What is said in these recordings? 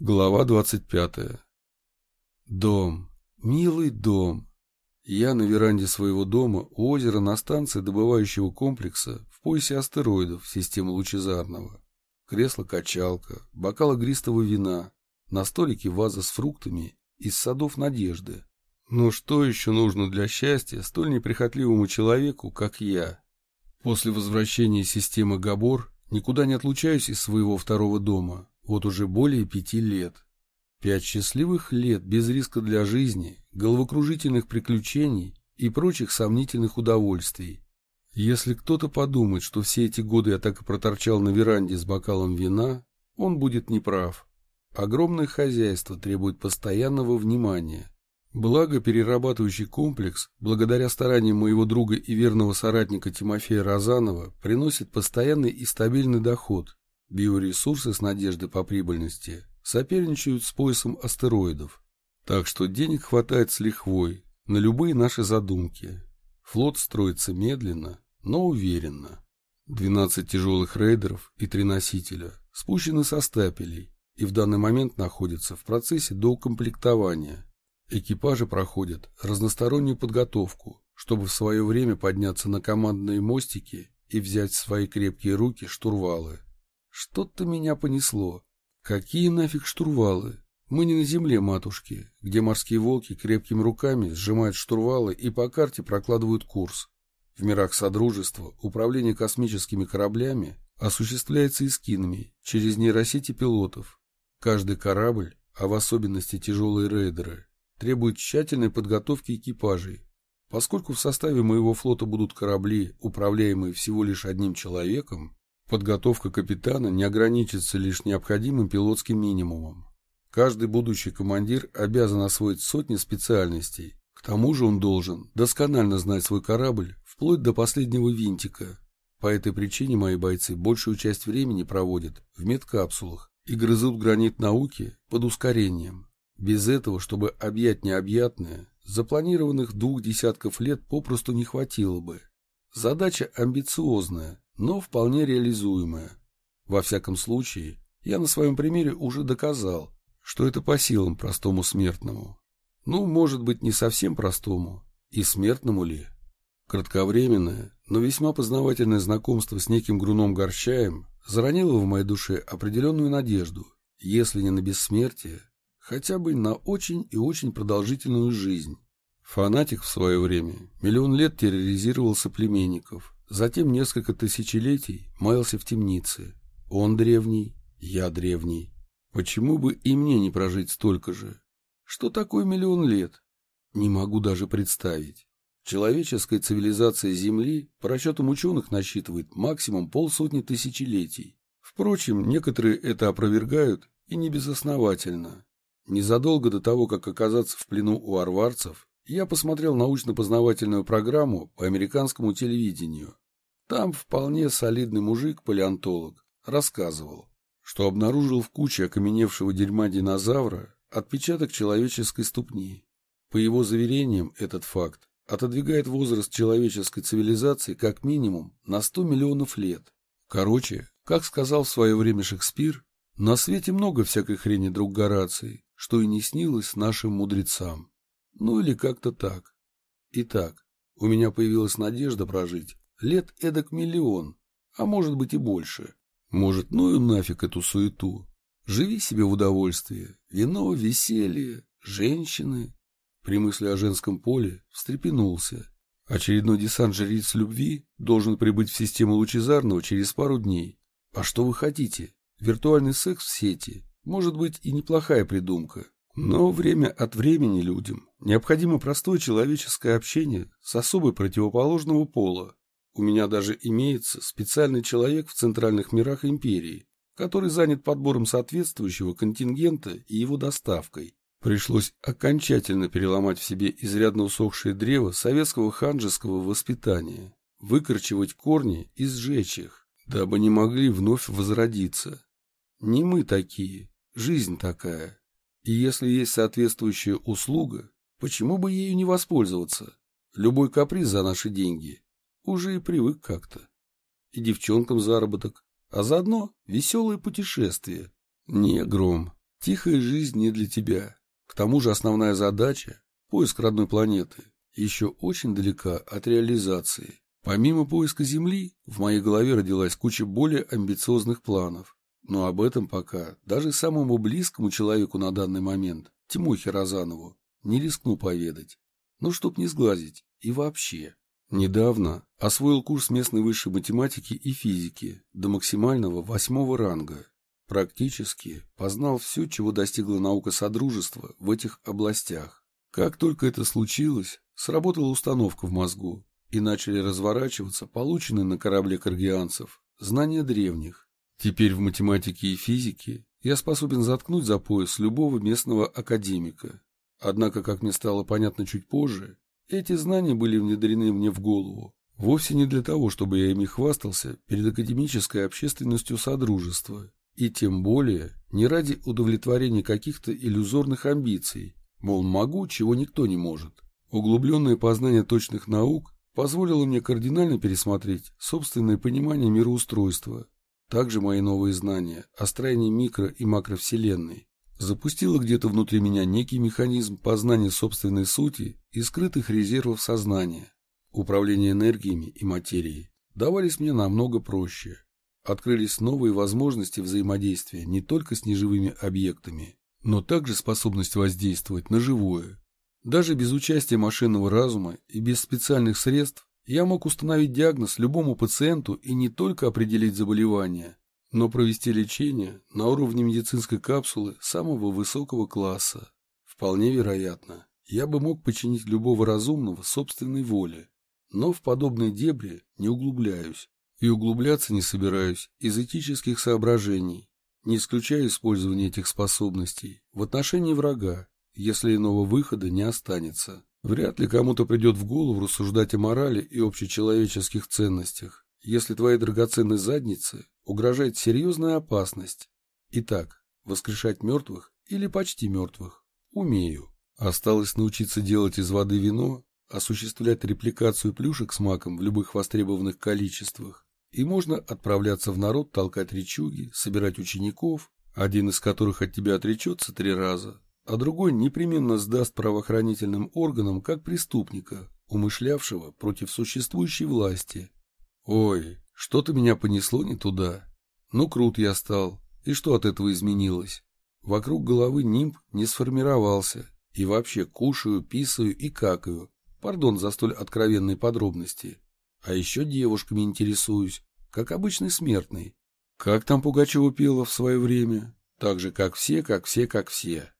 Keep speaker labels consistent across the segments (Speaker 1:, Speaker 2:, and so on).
Speaker 1: Глава 25. Дом. Милый дом. Я на веранде своего дома у озера на станции добывающего комплекса в поясе астероидов системы лучезарного. Кресло-качалка, бокал игристого вина, на столике ваза с фруктами из садов надежды. Но что еще нужно для счастья столь неприхотливому человеку, как я? После возвращения системы Габор никуда не отлучаюсь из своего второго дома, вот уже более пяти лет. Пять счастливых лет без риска для жизни, головокружительных приключений и прочих сомнительных удовольствий. Если кто-то подумает, что все эти годы я так и проторчал на веранде с бокалом вина, он будет неправ. Огромное хозяйство требует постоянного внимания. Благо, перерабатывающий комплекс, благодаря стараниям моего друга и верного соратника Тимофея Розанова, приносит постоянный и стабильный доход, Биоресурсы с надеждой по прибыльности соперничают с поясом астероидов. Так что денег хватает с лихвой на любые наши задумки. Флот строится медленно, но уверенно. 12 тяжелых рейдеров и три носителя спущены со стапелей и в данный момент находятся в процессе доукомплектования. Экипажи проходят разностороннюю подготовку, чтобы в свое время подняться на командные мостики и взять в свои крепкие руки штурвалы. Что-то меня понесло. Какие нафиг штурвалы? Мы не на земле, матушки, где морские волки крепкими руками сжимают штурвалы и по карте прокладывают курс. В мирах Содружества управление космическими кораблями осуществляется эскинами через нейросети пилотов. Каждый корабль, а в особенности тяжелые рейдеры, требует тщательной подготовки экипажей. Поскольку в составе моего флота будут корабли, управляемые всего лишь одним человеком, Подготовка капитана не ограничится лишь необходимым пилотским минимумом. Каждый будущий командир обязан освоить сотни специальностей. К тому же он должен досконально знать свой корабль вплоть до последнего винтика. По этой причине мои бойцы большую часть времени проводят в медкапсулах и грызут гранит науки под ускорением. Без этого, чтобы объять необъятное, запланированных двух десятков лет попросту не хватило бы. Задача амбициозная, но вполне реализуемая. Во всяком случае, я на своем примере уже доказал, что это по силам простому смертному. Ну, может быть, не совсем простому, и смертному ли. Кратковременное, но весьма познавательное знакомство с неким Груном Горчаем заронило в моей душе определенную надежду, если не на бессмертие, хотя бы на очень и очень продолжительную жизнь. Фанатик в свое время миллион лет терроризировал соплеменников, Затем несколько тысячелетий маялся в темнице. Он древний, я древний. Почему бы и мне не прожить столько же? Что такое миллион лет? Не могу даже представить. Человеческая цивилизация Земли, по расчетам ученых, насчитывает максимум полсотни тысячелетий. Впрочем, некоторые это опровергают и не безосновательно. Незадолго до того, как оказаться в плену у арварцев, я посмотрел научно-познавательную программу по американскому телевидению. Там вполне солидный мужик-палеонтолог рассказывал, что обнаружил в куче окаменевшего дерьма динозавра отпечаток человеческой ступни. По его заверениям, этот факт отодвигает возраст человеческой цивилизации как минимум на 100 миллионов лет. Короче, как сказал в свое время Шекспир, на свете много всякой хрени, друг Гораций, что и не снилось нашим мудрецам. Ну или как-то так. Итак, у меня появилась надежда прожить лет эдак миллион, а может быть и больше. Может, ну и нафиг эту суету. Живи себе в удовольствие, вино, веселье, женщины. При мысли о женском поле встрепенулся. Очередной десант жриц любви должен прибыть в систему лучезарного через пару дней. А что вы хотите? Виртуальный секс в сети может быть и неплохая придумка. Но время от времени людям необходимо простое человеческое общение с особой противоположного пола. У меня даже имеется специальный человек в центральных мирах империи, который занят подбором соответствующего контингента и его доставкой. Пришлось окончательно переломать в себе изрядно усохшее древо советского ханжеского воспитания, выкорчевать корни и сжечь их, дабы не могли вновь возродиться. Не мы такие, жизнь такая. И если есть соответствующая услуга, почему бы ею не воспользоваться? Любой каприз за наши деньги. Уже и привык как-то. И девчонкам заработок, а заодно веселое путешествие. Не, Гром, Тихая жизнь не для тебя. К тому же основная задача – поиск родной планеты – еще очень далека от реализации. Помимо поиска Земли, в моей голове родилась куча более амбициозных планов. Но об этом пока даже самому близкому человеку на данный момент, Тимохе Розанову, не рискну поведать. Ну, чтоб не сглазить. И вообще. Недавно освоил курс местной высшей математики и физики до максимального восьмого ранга. Практически познал все, чего достигла наука Содружества в этих областях. Как только это случилось, сработала установка в мозгу, и начали разворачиваться полученные на корабле каргианцев знания древних. Теперь в математике и физике я способен заткнуть за пояс любого местного академика. Однако, как мне стало понятно чуть позже, эти знания были внедрены мне в голову вовсе не для того, чтобы я ими хвастался перед академической общественностью Содружества, и тем более не ради удовлетворения каких-то иллюзорных амбиций, мол, могу, чего никто не может. Углубленное познание точных наук позволило мне кардинально пересмотреть собственное понимание мироустройства, также мои новые знания о строении микро- и макровселенной запустило где-то внутри меня некий механизм познания собственной сути и скрытых резервов сознания. Управление энергиями и материей давались мне намного проще. Открылись новые возможности взаимодействия не только с неживыми объектами, но также способность воздействовать на живое. Даже без участия машинного разума и без специальных средств я мог установить диагноз любому пациенту и не только определить заболевание, но провести лечение на уровне медицинской капсулы самого высокого класса. Вполне вероятно, я бы мог починить любого разумного собственной воле, но в подобные дебри не углубляюсь и углубляться не собираюсь из этических соображений, не исключая использование этих способностей в отношении врага, если иного выхода не останется. Вряд ли кому-то придет в голову рассуждать о морали и общечеловеческих ценностях, если твоей драгоценной заднице угрожает серьезная опасность. Итак, воскрешать мертвых или почти мертвых умею. Осталось научиться делать из воды вино, осуществлять репликацию плюшек с маком в любых востребованных количествах, и можно отправляться в народ толкать речуги, собирать учеников, один из которых от тебя отречется три раза, а другой непременно сдаст правоохранительным органам как преступника, умышлявшего против существующей власти. Ой, что-то меня понесло не туда. Ну, крут я стал, и что от этого изменилось? Вокруг головы нимб не сформировался, и вообще кушаю, писаю и какаю. Пардон за столь откровенные подробности. А еще девушками интересуюсь, как обычный смертный. Как там Пугачева пела в свое время? Так же, как все, как все, как все.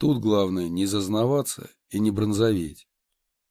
Speaker 1: Тут главное не зазнаваться и не бронзоветь.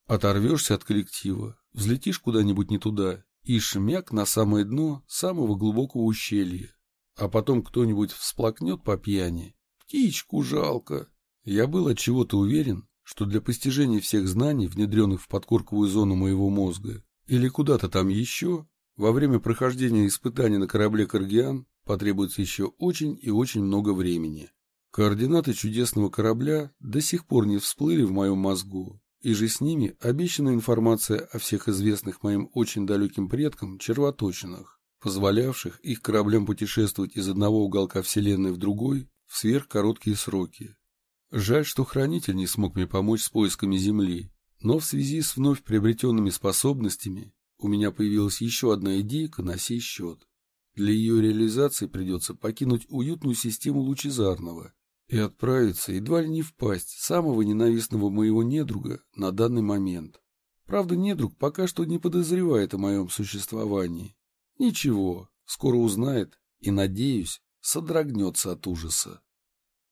Speaker 1: Оторвешься от коллектива, взлетишь куда-нибудь не туда и шмяк на самое дно самого глубокого ущелья. А потом кто-нибудь всплакнет по пьяни. Птичку жалко. Я был от чего-то уверен, что для постижения всех знаний, внедренных в подкорковую зону моего мозга, или куда-то там еще, во время прохождения испытаний на корабле «Каргиан» потребуется еще очень и очень много времени. Координаты чудесного корабля до сих пор не всплыли в моем мозгу, и же с ними обещана информация о всех известных моим очень далеким предкам червоточинах, позволявших их кораблям путешествовать из одного уголка Вселенной в другой в сверхкороткие сроки. Жаль, что Хранитель не смог мне помочь с поисками Земли, но в связи с вновь приобретенными способностями у меня появилась еще одна идейка на сей счет. Для ее реализации придется покинуть уютную систему Лучезарного и отправиться едва ли не в пасть самого ненавистного моего недруга на данный момент. Правда, недруг пока что не подозревает о моем существовании. Ничего, скоро узнает и, надеюсь, содрогнется от ужаса.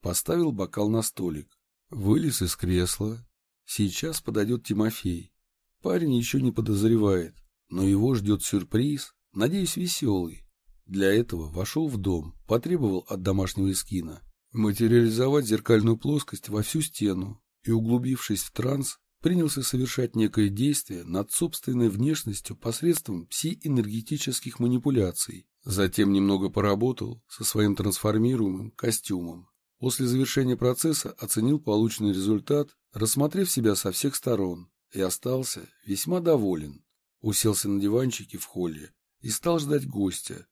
Speaker 1: Поставил бокал на столик, вылез из кресла. Сейчас подойдет Тимофей. Парень еще не подозревает, но его ждет сюрприз, надеюсь, веселый. Для этого вошел в дом, потребовал от домашнего эскина материализовать зеркальную плоскость во всю стену и, углубившись в транс, принялся совершать некое действие над собственной внешностью посредством пси-энергетических манипуляций. Затем немного поработал со своим трансформируемым костюмом. После завершения процесса оценил полученный результат, рассмотрев себя со всех сторон, и остался весьма доволен. Уселся на диванчике в холле и стал ждать гостя.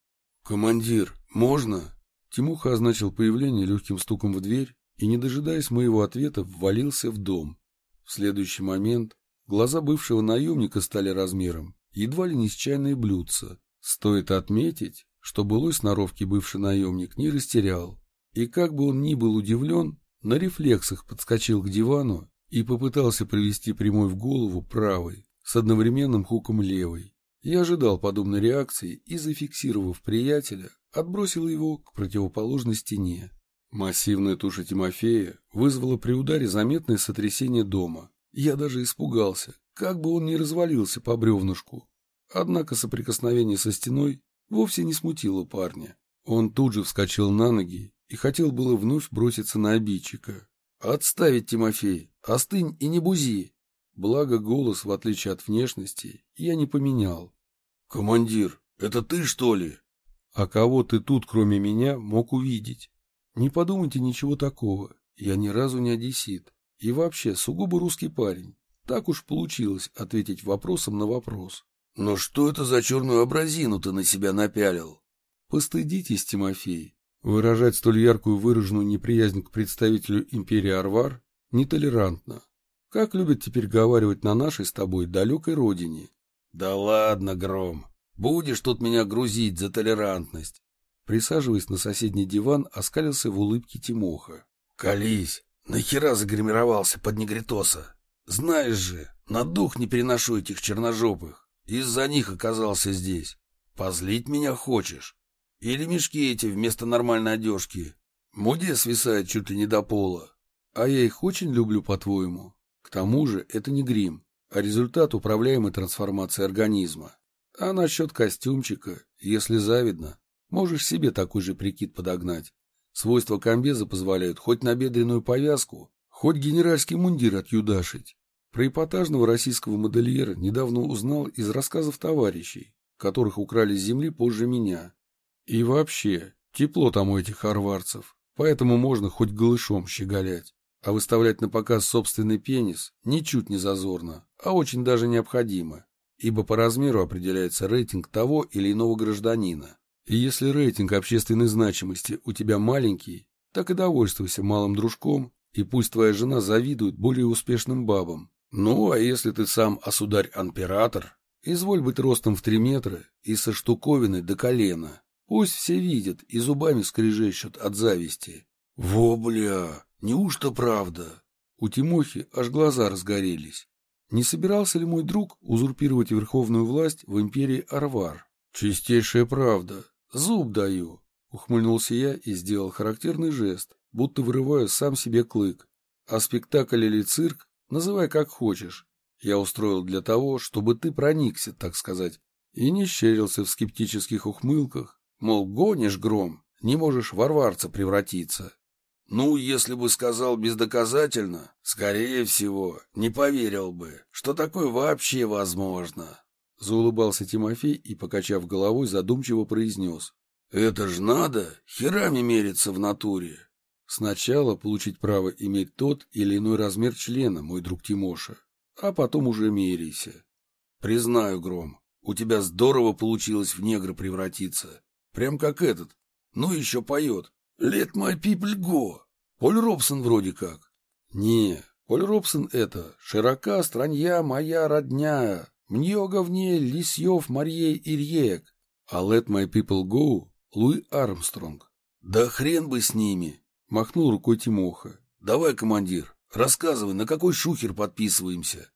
Speaker 1: «Командир, можно?» Тимуха означил появление легким стуком в дверь и, не дожидаясь моего ответа, ввалился в дом. В следующий момент глаза бывшего наемника стали размером, едва ли не с чайное блюдце. Стоит отметить, что былой сноровки бывший наемник не растерял. И как бы он ни был удивлен, на рефлексах подскочил к дивану и попытался привести прямой в голову правой, с одновременным хуком левой. Я ожидал подобной реакции и, зафиксировав приятеля, отбросил его к противоположной стене. Массивная туша Тимофея вызвала при ударе заметное сотрясение дома. Я даже испугался, как бы он ни развалился по бревнышку. Однако соприкосновение со стеной вовсе не смутило парня. Он тут же вскочил на ноги и хотел было вновь броситься на обидчика. «Отставить, Тимофей! Остынь и не бузи!» Благо голос, в отличие от внешности, я не поменял. «Командир, это ты, что ли?» «А кого ты тут, кроме меня, мог увидеть?» Не подумайте ничего такого. Я ни разу не одессит. И вообще, сугубо русский парень. Так уж получилось ответить вопросом на вопрос. Но что это за черную образину ты на себя напялил? Постыдитесь, Тимофей. Выражать столь яркую выраженную неприязнь к представителю империи Арвар нетолерантно. Как любят теперь говаривать на нашей с тобой далекой родине. Да ладно, Гром. Будешь тут меня грузить за толерантность. Присаживаясь на соседний диван, оскалился в улыбке Тимоха. «Колись! Нахера загримировался под негритоса? Знаешь же, на дух не переношу этих черножопых. Из-за них оказался здесь. Позлить меня хочешь? Или мешки эти вместо нормальной одежки? Муде свисает чуть ли не до пола. А я их очень люблю, по-твоему. К тому же это не грим, результат управляемой трансформации организма. А насчет костюмчика, если завидно, Можешь себе такой же прикид подогнать. Свойства комбеза позволяют хоть на бедренную повязку, хоть генеральский мундир отюдашить. Про эпатажного российского модельера недавно узнал из рассказов товарищей, которых украли с земли позже меня. И вообще, тепло там у этих арварцев, поэтому можно хоть голышом щеголять. А выставлять на показ собственный пенис ничуть не зазорно, а очень даже необходимо, ибо по размеру определяется рейтинг того или иного гражданина. И если рейтинг общественной значимости у тебя маленький, так и довольствуйся малым дружком, и пусть твоя жена завидует более успешным бабам. Ну, а если ты сам осударь-анпиратор, изволь быть ростом в три метра и со штуковиной до колена. Пусть все видят и зубами скрежещут от зависти. Во, бля, неужто правда? У Тимохи аж глаза разгорелись. Не собирался ли мой друг узурпировать верховную власть в империи Арвар? Чистейшая правда. «Зуб даю!» — ухмыльнулся я и сделал характерный жест, будто вырываю сам себе клык. А спектакль или цирк называй как хочешь. Я устроил для того, чтобы ты проникся, так сказать, и не щерился в скептических ухмылках, мол, гонишь гром, не можешь варварца превратиться. Ну, если бы сказал бездоказательно, скорее всего, не поверил бы, что такое вообще возможно. Заулыбался Тимофей и, покачав головой, задумчиво произнес. «Это ж надо херами мериться в натуре. Сначала получить право иметь тот или иной размер члена, мой друг Тимоша, а потом уже меряйся. Признаю, Гром, у тебя здорово получилось в негра превратиться. Прям как этот. Ну, еще поет. Let my people go. Поль Робсон вроде как. Не, Поль Робсон это «Широка странья моя родня, Мнего в ней Лисьев Марьей Ирьек, а Let My People Go Луи Армстронг. Да хрен бы с ними, махнул рукой Тимоха. Давай, командир, рассказывай, на какой шухер подписываемся.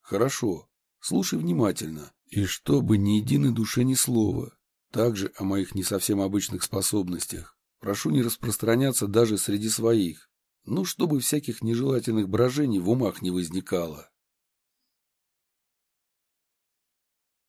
Speaker 1: Хорошо, слушай внимательно, и чтобы ни единой душе ни слова. Также о моих не совсем обычных способностях. Прошу не распространяться даже среди своих. Ну, чтобы всяких нежелательных брожений в умах не возникало.